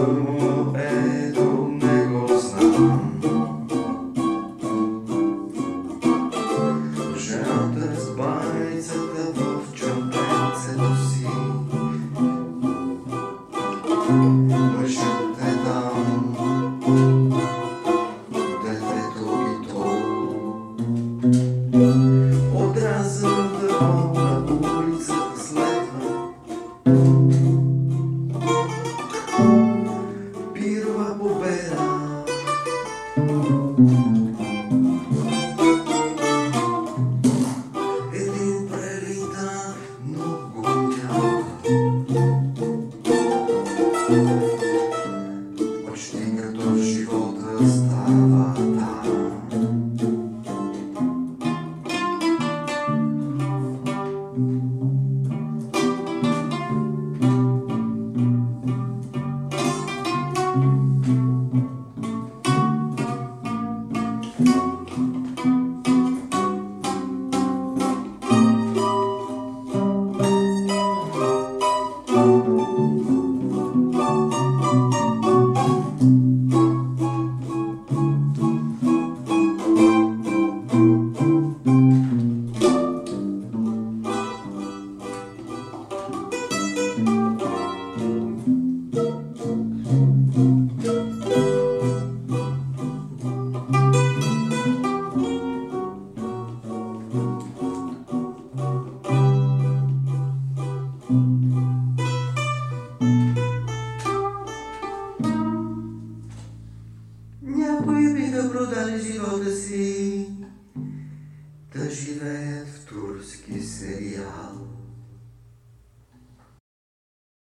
Sigurno продали живота си да живеят в турски сериал.